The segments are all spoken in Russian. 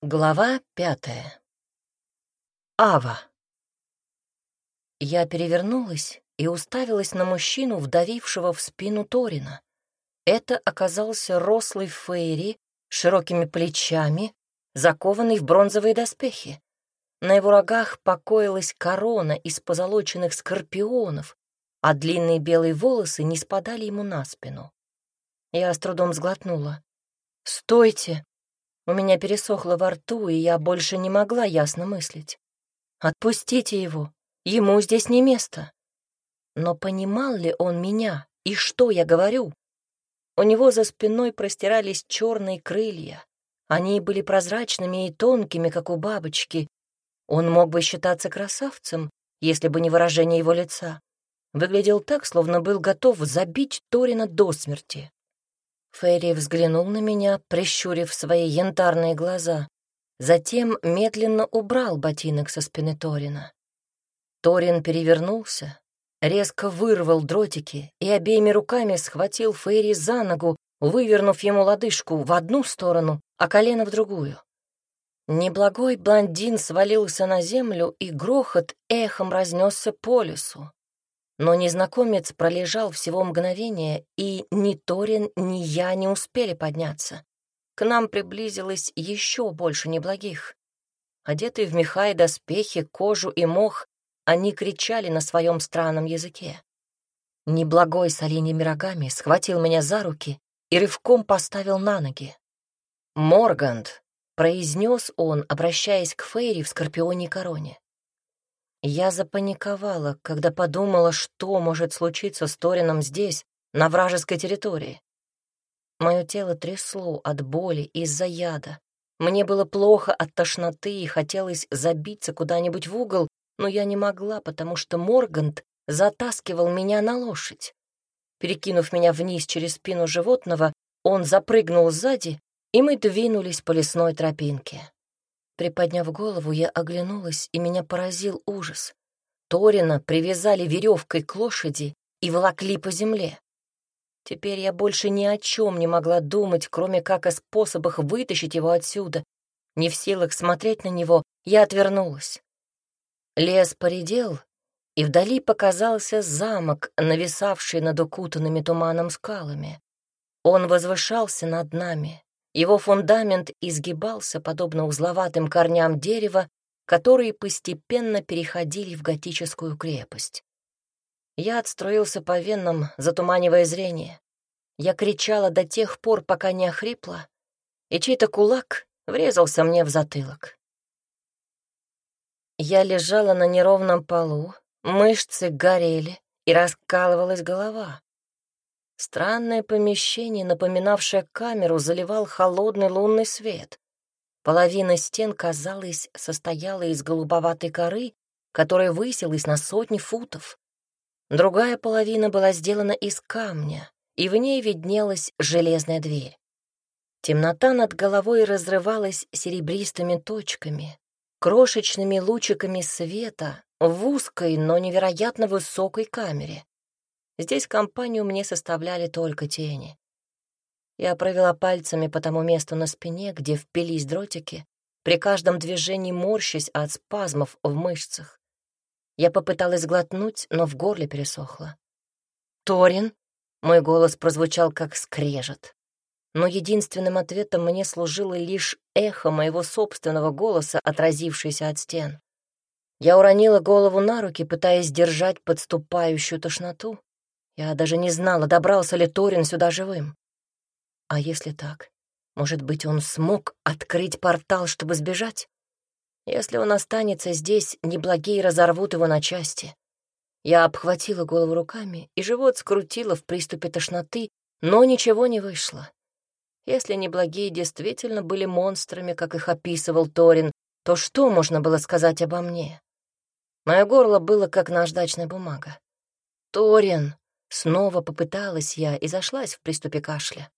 Глава пятая. Ава. Я перевернулась и уставилась на мужчину, вдавившего в спину Торина. Это оказался рослый Фейри с широкими плечами, закованный в бронзовые доспехи. На его рогах покоилась корона из позолоченных скорпионов, а длинные белые волосы не спадали ему на спину. Я с трудом сглотнула. «Стойте!» У меня пересохло во рту, и я больше не могла ясно мыслить. «Отпустите его, ему здесь не место». Но понимал ли он меня и что я говорю? У него за спиной простирались черные крылья. Они были прозрачными и тонкими, как у бабочки. Он мог бы считаться красавцем, если бы не выражение его лица. Выглядел так, словно был готов забить Торина до смерти. Ферри взглянул на меня, прищурив свои янтарные глаза. Затем медленно убрал ботинок со спины Торина. Торин перевернулся, резко вырвал дротики и обеими руками схватил Ферри за ногу, вывернув ему лодыжку в одну сторону, а колено в другую. Неблагой блондин свалился на землю, и грохот эхом разнесся по лесу. Но незнакомец пролежал всего мгновение, и ни Торин, ни я не успели подняться. К нам приблизилось еще больше неблагих. Одетые в меха и доспехи, кожу и мох, они кричали на своем странном языке. Неблагой с оленями рогами схватил меня за руки и рывком поставил на ноги. «Моргант», — произнес он, обращаясь к Фейри в скорпионе короне. Я запаниковала, когда подумала, что может случиться с Торином здесь, на вражеской территории. Мое тело трясло от боли из-за яда. Мне было плохо от тошноты и хотелось забиться куда-нибудь в угол, но я не могла, потому что Моргант затаскивал меня на лошадь. Перекинув меня вниз через спину животного, он запрыгнул сзади, и мы двинулись по лесной тропинке. Приподняв голову, я оглянулась, и меня поразил ужас. Торина привязали веревкой к лошади и волокли по земле. Теперь я больше ни о чем не могла думать, кроме как о способах вытащить его отсюда. Не в силах смотреть на него, я отвернулась. Лес поредел, и вдали показался замок, нависавший над укутанными туманом скалами. Он возвышался над нами, его фундамент изгибался, подобно узловатым корням дерева, которые постепенно переходили в готическую крепость. Я отстроился по венам, затуманивая зрение. Я кричала до тех пор, пока не охрипла, и чей-то кулак врезался мне в затылок. Я лежала на неровном полу, мышцы горели, и раскалывалась голова. Странное помещение, напоминавшее камеру, заливал холодный лунный свет. Половина стен, казалось, состояла из голубоватой коры, которая высилась на сотни футов. Другая половина была сделана из камня, и в ней виднелась железная дверь. Темнота над головой разрывалась серебристыми точками, крошечными лучиками света в узкой, но невероятно высокой камере. Здесь компанию мне составляли только тени. Я провела пальцами по тому месту на спине, где впились дротики, при каждом движении морщась от спазмов в мышцах. Я попыталась глотнуть, но в горле пересохло. «Торин?» — мой голос прозвучал как скрежет. Но единственным ответом мне служило лишь эхо моего собственного голоса, отразившееся от стен. Я уронила голову на руки, пытаясь держать подступающую тошноту, я даже не знала, добрался ли Торин сюда живым. А если так, может быть, он смог открыть портал, чтобы сбежать? Если он останется здесь, неблагие разорвут его на части. Я обхватила голову руками, и живот скрутило в приступе тошноты, но ничего не вышло. Если неблагие действительно были монстрами, как их описывал Торин, то что можно было сказать обо мне? Мое горло было как наждачная бумага. «Торин!» Снова попыталась я и зашлась в приступе кашля.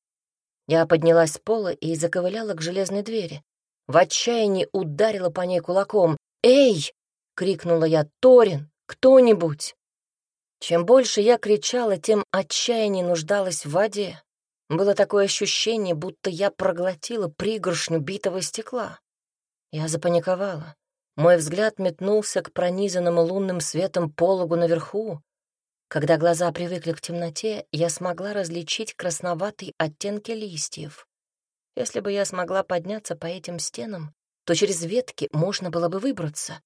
Я поднялась с пола и заковыляла к железной двери. В отчаянии ударила по ней кулаком. «Эй!» — крикнула я. «Торин! Кто-нибудь!» Чем больше я кричала, тем отчаяннее нуждалась в воде. Было такое ощущение, будто я проглотила пригоршню битого стекла. Я запаниковала. Мой взгляд метнулся к пронизанному лунным светом пологу наверху. Когда глаза привыкли к темноте, я смогла различить красноватые оттенки листьев. Если бы я смогла подняться по этим стенам, то через ветки можно было бы выбраться.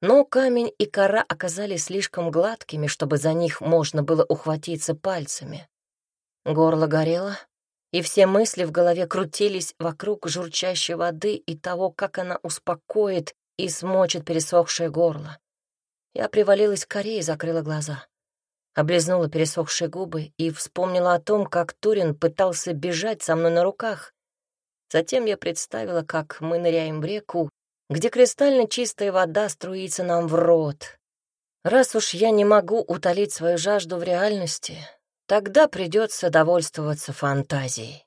Но камень и кора оказались слишком гладкими, чтобы за них можно было ухватиться пальцами. Горло горело, и все мысли в голове крутились вокруг журчащей воды и того, как она успокоит и смочит пересохшее горло. Я привалилась к коре и закрыла глаза. Облизнула пересохшие губы и вспомнила о том, как Турин пытался бежать со мной на руках. Затем я представила, как мы ныряем в реку, где кристально чистая вода струится нам в рот. Раз уж я не могу утолить свою жажду в реальности, тогда придется довольствоваться фантазией.